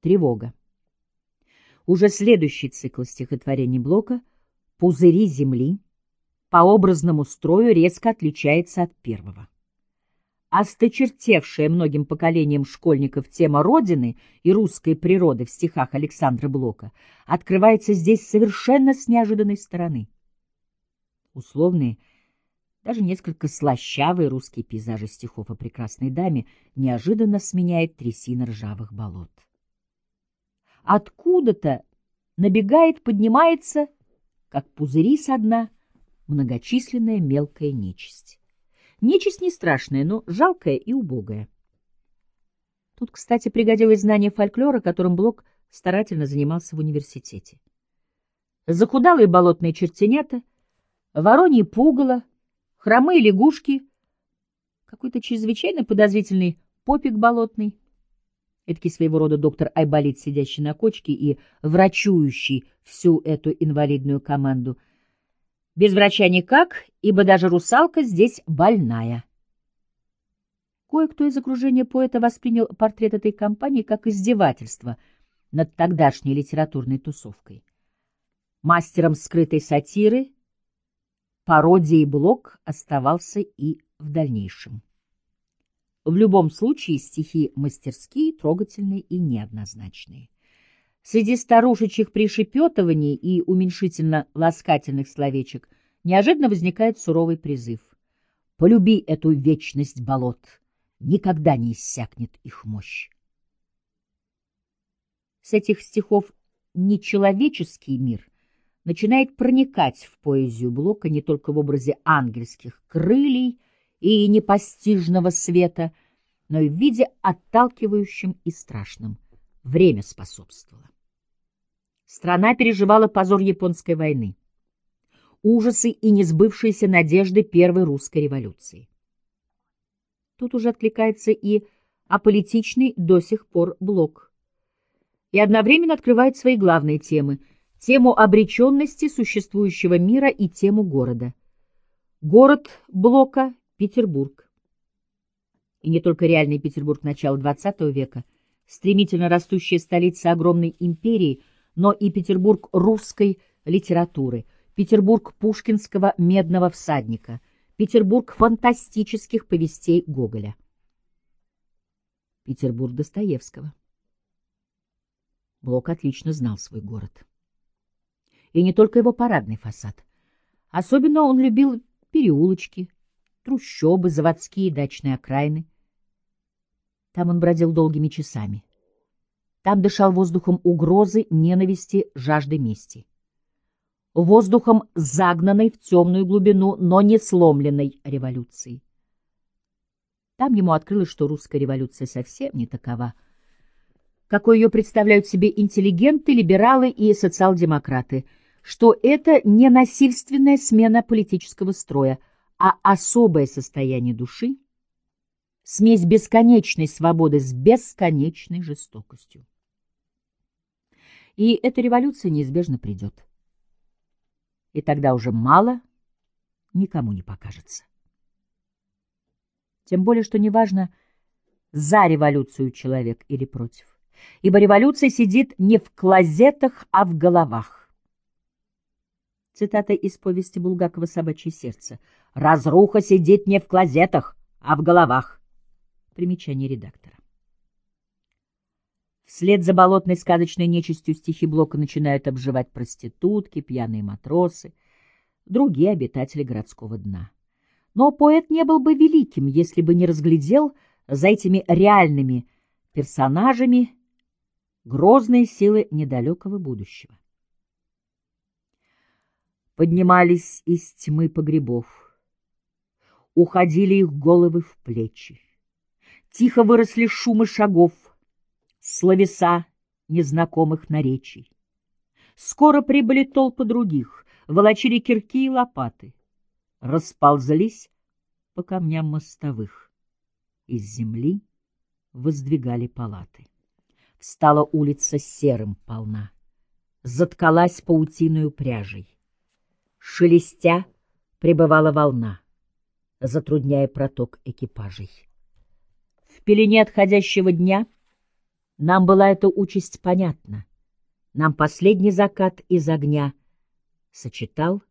Тревога. Уже следующий цикл стихотворений Блока «Пузыри земли» по образному строю резко отличается от первого. Осточертевшая многим поколениям школьников тема Родины и русской природы в стихах Александра Блока открывается здесь совершенно с неожиданной стороны. Условные, даже несколько слащавые русские пейзажи стихов о прекрасной даме неожиданно сменяет трясина ржавых болот. Откуда-то набегает, поднимается, как пузыри со дна, многочисленная мелкая нечисть. Нечисть не страшная, но жалкая и убогая. Тут, кстати, пригодилось знание фольклора, которым Блок старательно занимался в университете. Захудалые болотные чертенята, вороньи пугало, хромые лягушки, какой-то чрезвычайно подозрительный попик болотный, эдакий своего рода доктор Айболит, сидящий на кочке и врачующий всю эту инвалидную команду — без врача никак, ибо даже русалка здесь больная. Кое-кто из окружения поэта воспринял портрет этой компании как издевательство над тогдашней литературной тусовкой. Мастером скрытой сатиры, пародией Блок оставался и в дальнейшем. В любом случае стихи мастерские, трогательные и неоднозначные. Среди старушечьих пришепетываний и уменьшительно-ласкательных словечек неожиданно возникает суровый призыв. «Полюби эту вечность болот, никогда не иссякнет их мощь». С этих стихов нечеловеческий мир начинает проникать в поэзию Блока не только в образе ангельских крылей и непостижного света, но и в виде отталкивающем и страшном. Время способствовало. Страна переживала позор японской войны, ужасы и несбывшиеся надежды первой русской революции. Тут уже откликается и аполитичный до сих пор блок. И одновременно открывает свои главные темы — тему обреченности существующего мира и тему города. Город блока — Петербург. И не только реальный Петербург начала XX века, стремительно растущая столица огромной империи — но и Петербург русской литературы, Петербург пушкинского «Медного всадника», Петербург фантастических повестей Гоголя. Петербург Достоевского. Блок отлично знал свой город. И не только его парадный фасад. Особенно он любил переулочки, трущобы, заводские дачные окраины. Там он бродил долгими часами. Там дышал воздухом угрозы, ненависти, жажды мести. Воздухом загнанной в темную глубину, но не сломленной революции. Там ему открылось, что русская революция совсем не такова, какой ее представляют себе интеллигенты, либералы и социал-демократы, что это не насильственная смена политического строя, а особое состояние души, смесь бесконечной свободы с бесконечной жестокостью. И эта революция неизбежно придет. И тогда уже мало никому не покажется. Тем более, что неважно, за революцию человек или против, ибо революция сидит не в клозетах, а в головах. Цитата из повести Булгакова «Собачье сердце». «Разруха сидит не в клозетах, а в головах». Примечание редактора. Вслед за болотной сказочной нечистью стихи Блока начинают обживать проститутки, пьяные матросы, другие обитатели городского дна. Но поэт не был бы великим, если бы не разглядел за этими реальными персонажами грозные силы недалекого будущего. Поднимались из тьмы погребов, уходили их головы в плечи. Тихо выросли шумы шагов, словеса незнакомых наречий. Скоро прибыли толпы других, волочили кирки и лопаты, расползлись по камням мостовых. Из земли воздвигали палаты. Встала улица серым полна, заткалась паутиную пряжей. Шелестя прибывала волна, затрудняя проток экипажей. В пелене отходящего дня Нам была эта участь понятна. Нам последний закат из огня сочетал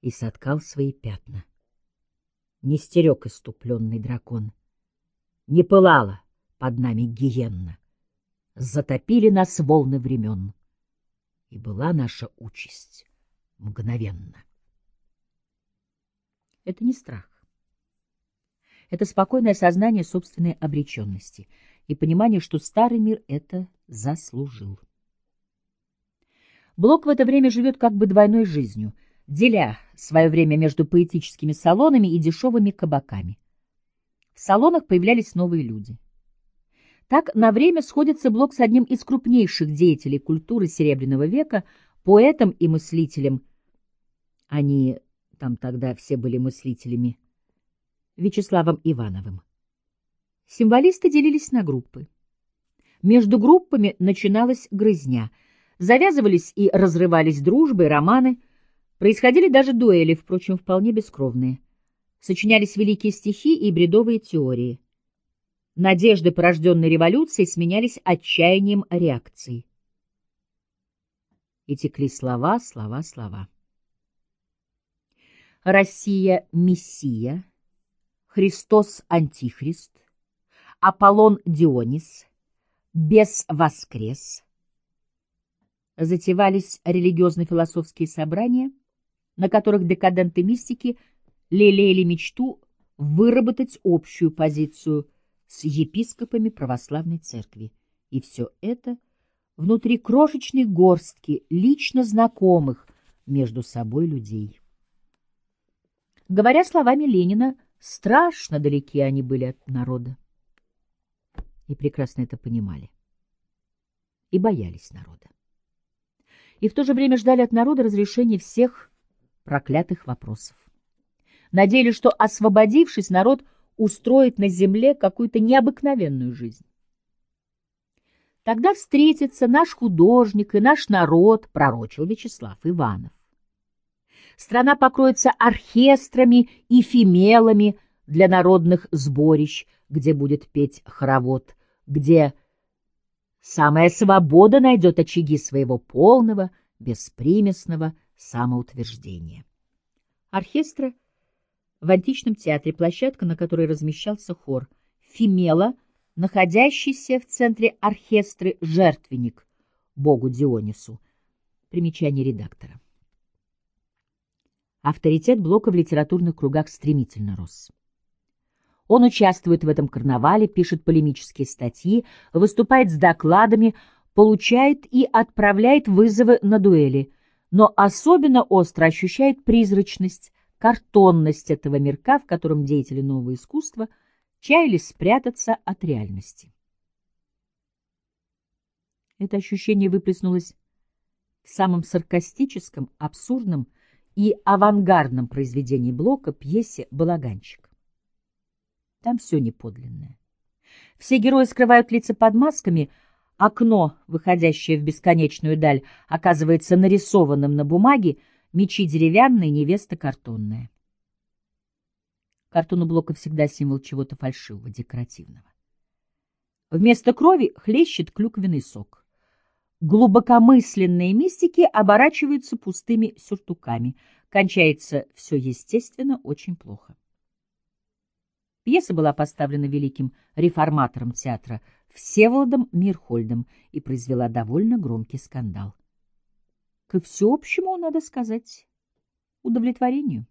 и соткал свои пятна. Не стерег иступленный дракон, не пылала под нами гиенна. Затопили нас волны времен, и была наша участь мгновенно. Это не страх. Это спокойное сознание собственной обреченности и понимание, что старый мир это заслужил. Блок в это время живет как бы двойной жизнью, деля свое время между поэтическими салонами и дешевыми кабаками. В салонах появлялись новые люди. Так на время сходится Блок с одним из крупнейших деятелей культуры Серебряного века, поэтом и мыслителем. Они там тогда все были мыслителями, Вячеславом Ивановым. Символисты делились на группы. Между группами начиналась грызня. Завязывались и разрывались дружбы романы. Происходили даже дуэли, впрочем, вполне бескровные. Сочинялись великие стихи и бредовые теории. Надежды, порожденные революцией, сменялись отчаянием реакции. И текли слова, слова, слова. Россия — Мессия, Христос — Антихрист, Аполлон — Дионис, Бес — Воскрес. Затевались религиозно-философские собрания, на которых декаденты мистики лелеяли мечту выработать общую позицию с епископами православной церкви. И все это внутри крошечной горстки лично знакомых между собой людей. Говоря словами Ленина, страшно далеки они были от народа. И прекрасно это понимали. И боялись народа. И в то же время ждали от народа разрешения всех проклятых вопросов. Надеялись, что, освободившись, народ устроит на земле какую-то необыкновенную жизнь. Тогда встретится наш художник и наш народ, пророчил Вячеслав Иванов. Страна покроется оркестрами и фимелами для народных сборищ, где будет петь хоровод, где самая свобода найдет очаги своего полного, беспримесного самоутверждения. Оркестра в античном театре площадка, на которой размещался хор, Фимела, находящийся в центре оркестры жертвенник богу Дионису. Примечание редактора. Авторитет Блока в литературных кругах стремительно рос. Он участвует в этом карнавале, пишет полемические статьи, выступает с докладами, получает и отправляет вызовы на дуэли, но особенно остро ощущает призрачность, картонность этого мирка, в котором деятели нового искусства чаялись спрятаться от реальности. Это ощущение выплеснулось в самом саркастическом, абсурдном, и авангардном произведении Блока пьесе «Балаганчик». Там все неподлинное. Все герои скрывают лица под масками, окно, выходящее в бесконечную даль, оказывается нарисованным на бумаге, мечи деревянные, невеста картонная. Картон у Блока всегда символ чего-то фальшивого, декоративного. Вместо крови хлещет клюквенный сок глубокомысленные мистики оборачиваются пустыми сюртуками. Кончается все, естественно, очень плохо. Пьеса была поставлена великим реформатором театра Всеволодом Мирхольдом и произвела довольно громкий скандал. К всеобщему, надо сказать, удовлетворению.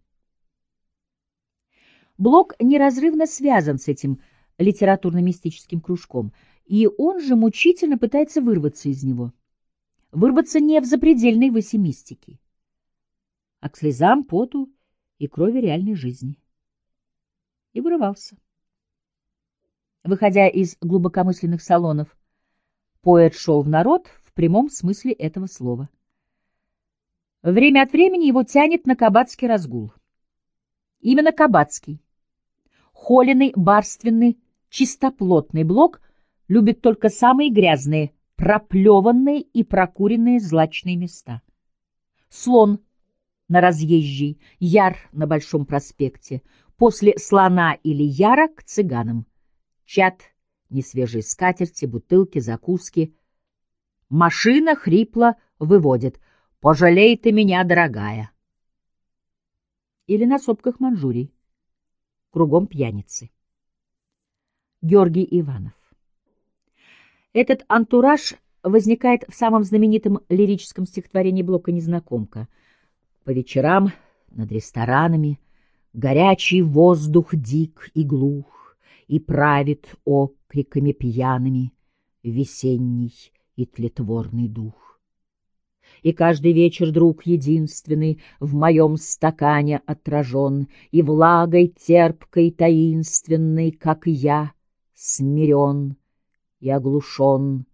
Блок неразрывно связан с этим литературно-мистическим кружком, и он же мучительно пытается вырваться из него. Вырваться не в запредельной выси мистики, а к слезам, поту и крови реальной жизни. И вырывался. Выходя из глубокомысленных салонов, поэт шел в народ в прямом смысле этого слова. Время от времени его тянет на кабацкий разгул. Именно кабацкий. Холеный, барственный, чистоплотный блок любит только самые грязные, проплеванные и прокуренные злачные места. Слон на разъезжей, яр на Большом проспекте, после слона или яра к цыганам, чат Несвежие скатерти, бутылки, закуски. Машина хрипло выводит «Пожалей ты меня, дорогая!» Или на сопках Манчжурии. Кругом пьяницы. Георгий Иванов Этот антураж возникает в самом знаменитом лирическом стихотворении Блока «Незнакомка». По вечерам над ресторанами горячий воздух дик и глух, и правит окриками пьяными весенний и тлетворный дух. И каждый вечер друг единственный в моем стакане отражен, и влагой терпкой таинственной, как я, смирен и оглушен,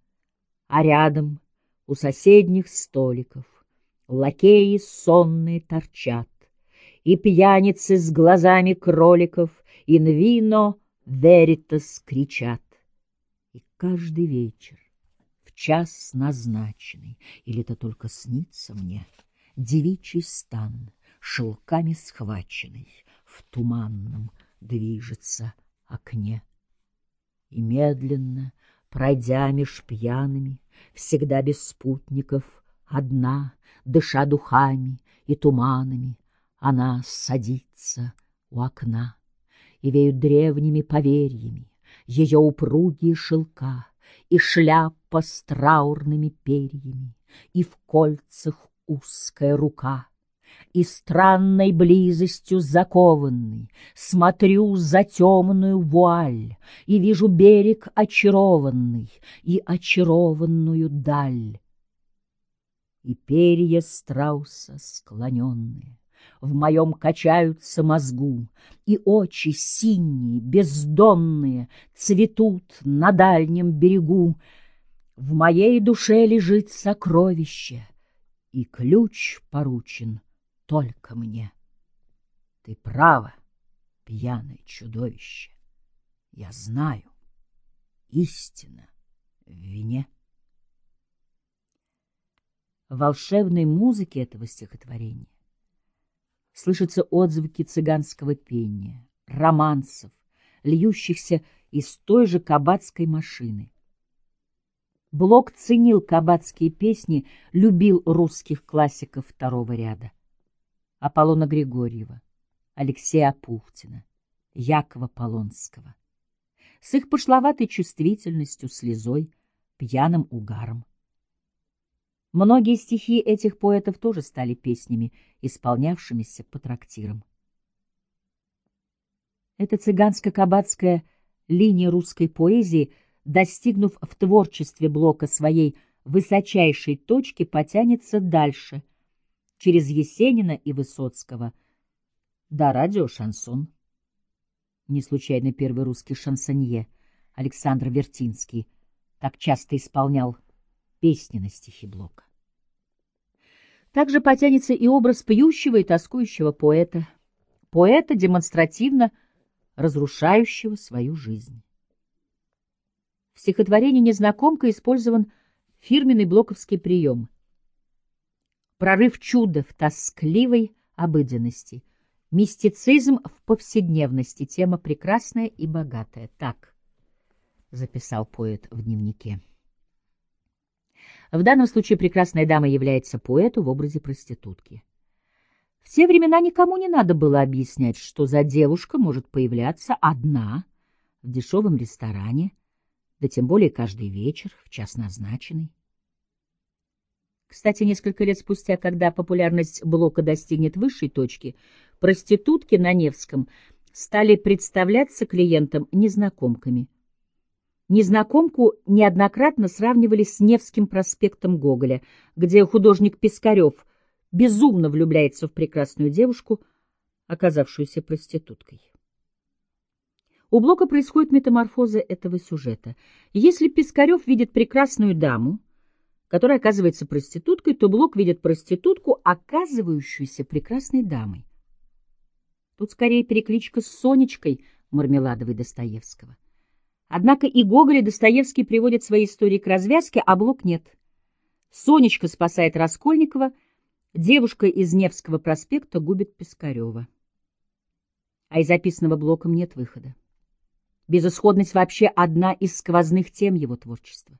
а рядом у соседних столиков лакеи сонные торчат, и пьяницы с глазами кроликов «In vino veritas» кричат. И каждый вечер, в час назначенный, или это только снится мне, девичий стан, шелками схваченный, в туманном движется окне. И медленно, пройдя меж пьяными, всегда без спутников, одна, дыша духами и туманами, она садится у окна, и веют древними поверьями ее упругие шелка и шляпа с траурными перьями, и в кольцах узкая рука — и странной близостью закованный Смотрю за темную вуаль И вижу берег очарованный И очарованную даль. И перья страуса склоненные В моем качаются мозгу, И очи синие, бездонные Цветут на дальнем берегу. В моей душе лежит сокровище, И ключ поручен — только мне. Ты права, пьяное чудовище. Я знаю, истина в вине. В волшебной музыке этого стихотворения слышатся отзвуки цыганского пения, романсов, льющихся из той же кабацкой машины. Блок ценил кабацкие песни, любил русских классиков второго ряда. Аполлона Григорьева, Алексея Апухтина, Якова Полонского. С их пошловатой чувствительностью, слезой, пьяным угаром. Многие стихи этих поэтов тоже стали песнями, исполнявшимися по трактирам. Эта цыганско-кабацкая линия русской поэзии, достигнув в творчестве Блока своей высочайшей точки, потянется дальше – через Есенина и Высоцкого до радио «Шансон». Не случайно первый русский шансонье Александр Вертинский так часто исполнял песни на стихи Блока. Также потянется и образ пьющего и тоскующего поэта, поэта, демонстративно разрушающего свою жизнь. В стихотворении «Незнакомка» использован фирменный блоковский прием прорыв чуда в тоскливой обыденности, мистицизм в повседневности, тема прекрасная и богатая. Так записал поэт в дневнике. В данном случае прекрасная дама является поэту в образе проститутки. В те времена никому не надо было объяснять, что за девушка может появляться одна в дешевом ресторане, да тем более каждый вечер, в час назначенный. Кстати, несколько лет спустя, когда популярность Блока достигнет высшей точки, проститутки на Невском стали представляться клиентам незнакомками. Незнакомку неоднократно сравнивали с Невским проспектом Гоголя, где художник Пискарев безумно влюбляется в прекрасную девушку, оказавшуюся проституткой. У Блока происходит метаморфоза этого сюжета. Если Пискарев видит прекрасную даму, которая оказывается проституткой, то Блок видит проститутку, оказывающуюся прекрасной дамой. Тут скорее перекличка с Сонечкой Мармеладовой Достоевского. Однако и Гоголь, и Достоевский приводят свои истории к развязке, а Блок нет. Сонечка спасает Раскольникова, девушка из Невского проспекта губит Пискарева. А из записанного Блоком нет выхода. Безысходность вообще одна из сквозных тем его творчества.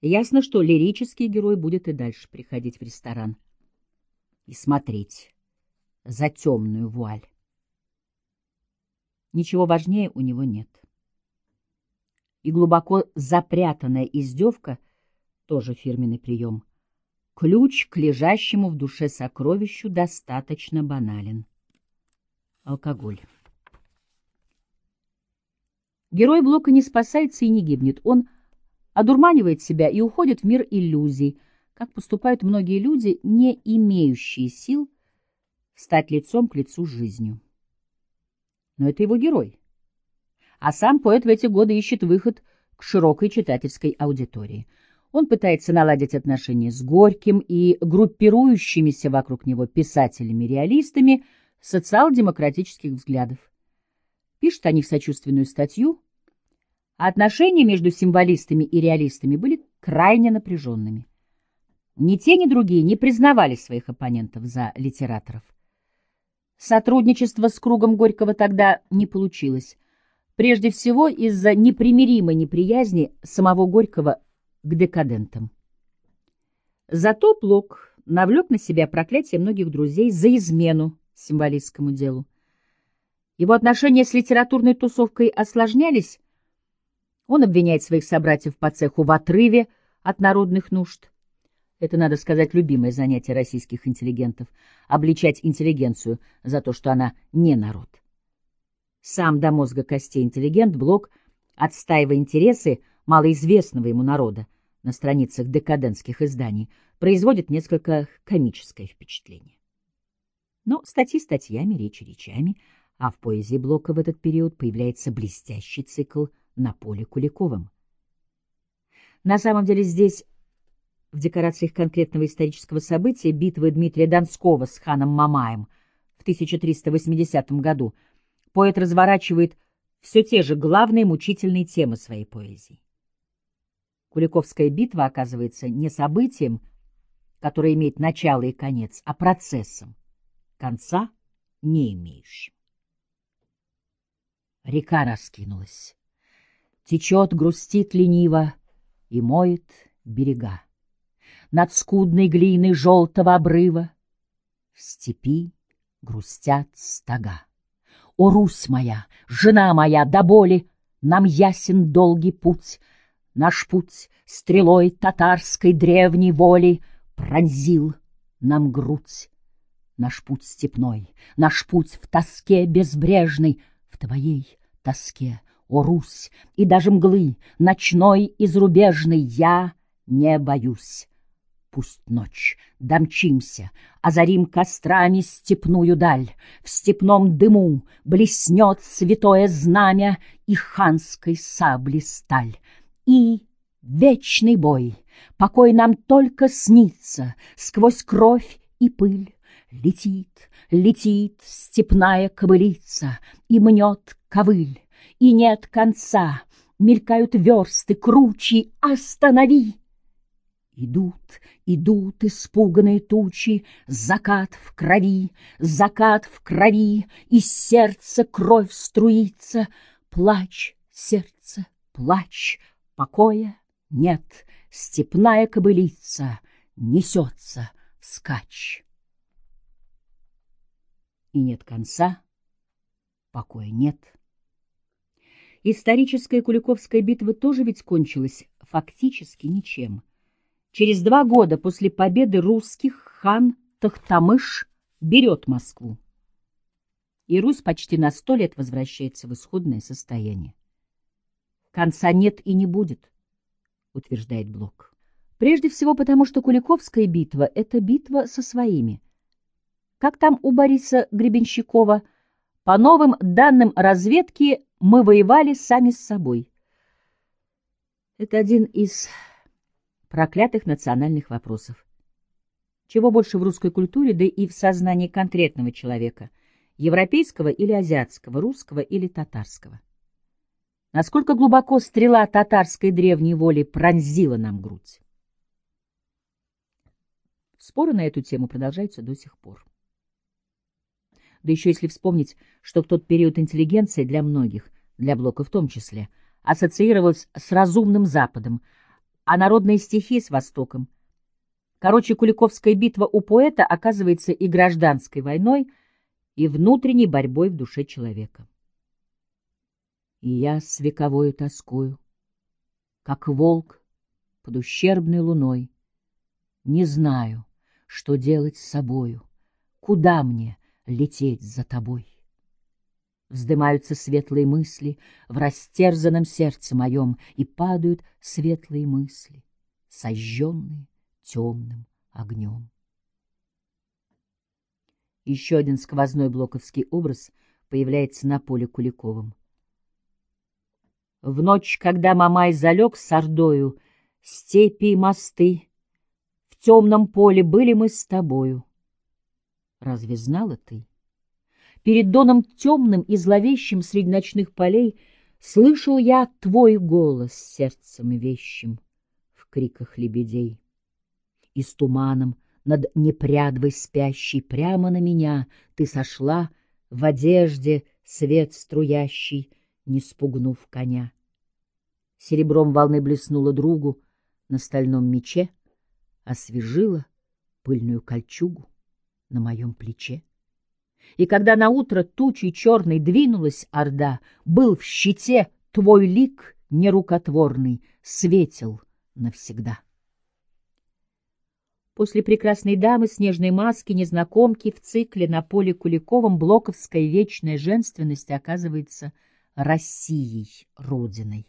Ясно, что лирический герой будет и дальше приходить в ресторан и смотреть за темную вуаль. Ничего важнее у него нет. И глубоко запрятанная издевка — тоже фирменный прием. Ключ к лежащему в душе сокровищу достаточно банален. Алкоголь. Герой Блока не спасается и не гибнет. Он одурманивает себя и уходит в мир иллюзий, как поступают многие люди, не имеющие сил стать лицом к лицу с жизнью. Но это его герой. А сам поэт в эти годы ищет выход к широкой читательской аудитории. Он пытается наладить отношения с Горьким и группирующимися вокруг него писателями-реалистами социал-демократических взглядов пишет о них сочувственную статью, отношения между символистами и реалистами были крайне напряженными. Ни те, ни другие не признавали своих оппонентов за литераторов. Сотрудничество с кругом Горького тогда не получилось, прежде всего из-за непримиримой неприязни самого Горького к декадентам. Зато Плок навлек на себя проклятие многих друзей за измену символистскому делу. Его отношения с литературной тусовкой осложнялись. Он обвиняет своих собратьев по цеху в отрыве от народных нужд. Это, надо сказать, любимое занятие российских интеллигентов — обличать интеллигенцию за то, что она не народ. Сам до мозга костей интеллигент Блок, отстаивая интересы малоизвестного ему народа на страницах декадентских изданий, производит несколько комическое впечатление. Но статьи статьями, речи речами — а в поэзии Блока в этот период появляется блестящий цикл на поле Куликовым. На самом деле здесь, в декорациях конкретного исторического события, битвы Дмитрия Донского с ханом Мамаем в 1380 году, поэт разворачивает все те же главные мучительные темы своей поэзии. Куликовская битва оказывается не событием, которое имеет начало и конец, а процессом, конца не имеющим. Река раскинулась. Течет, грустит лениво и моет берега. Над скудной глиной желтого обрыва В степи грустят стога. О, Русь моя, жена моя, до боли Нам ясен долгий путь. Наш путь стрелой татарской древней воли Пронзил нам грудь. Наш путь степной, наш путь в тоске безбрежной, твоей тоске, о Русь, и даже мглы ночной и зарубежной я не боюсь. Пусть ночь, домчимся, озарим кострами степную даль, В степном дыму блеснет святое знамя и ханской сабли сталь. И вечный бой, покой нам только снится сквозь кровь и пыль. Летит, летит степная кобылица И мнет ковыль, и нет конца, Мелькают версты кручи, останови! Идут, идут испуганные тучи, Закат в крови, закат в крови, Из сердца кровь струится, Плачь, сердце, плачь, покоя нет, Степная кобылица несется вскачь и нет конца, покоя нет. Историческая Куликовская битва тоже ведь кончилась фактически ничем. Через два года после победы русских хан Тахтамыш берет Москву. И Русь почти на сто лет возвращается в исходное состояние. Конца нет и не будет, утверждает Блок. Прежде всего потому, что Куликовская битва — это битва со своими — как там у Бориса Гребенщикова? По новым данным разведки мы воевали сами с собой. Это один из проклятых национальных вопросов. Чего больше в русской культуре, да и в сознании конкретного человека, европейского или азиатского, русского или татарского? Насколько глубоко стрела татарской древней воли пронзила нам грудь? Споры на эту тему продолжаются до сих пор. Да еще если вспомнить, что в тот период интеллигенция для многих, для Блока в том числе, ассоциировалась с разумным Западом, а народные стихи с Востоком. Короче, Куликовская битва у поэта оказывается и гражданской войной, и внутренней борьбой в душе человека. И я с вековою тоскою, как волк под ущербной луной, не знаю, что делать с собою, куда мне лететь за тобой. Вздымаются светлые мысли в растерзанном сердце моем, и падают светлые мысли, сожженные темным огнем. Еще один сквозной блоковский образ появляется на поле Куликовым. В ночь, когда Мамай залег с Ордою, степи и мосты, в темном поле были мы с тобою. Разве знала ты? Перед доном темным и зловещим среди ночных полей Слышал я твой голос сердцем вещим В криках лебедей. И с туманом над непрядвой спящей Прямо на меня ты сошла В одежде свет струящий, Не спугнув коня. Серебром волны блеснула другу На стальном мече, Освежила пыльную кольчугу На моем плече. И когда на утро тучей черной двинулась орда, Был в щите твой лик нерукотворный, Светил навсегда. После прекрасной дамы, снежной маски, незнакомки в цикле на поле Куликовом блоковская вечная женственность оказывается Россией, Родиной.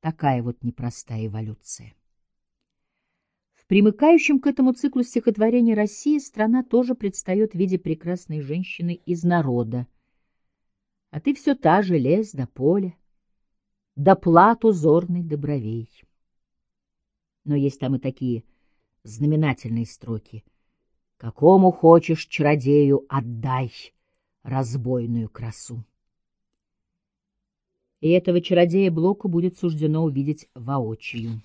Такая вот непростая эволюция примыкающем к этому циклу стихотворений России страна тоже предстает в виде прекрасной женщины из народа. А ты все та же лес до поля, до плат узорный добровей. Но есть там и такие знаменательные строки. Какому хочешь чародею отдай разбойную красу. И этого чародея Блоку будет суждено увидеть воочию.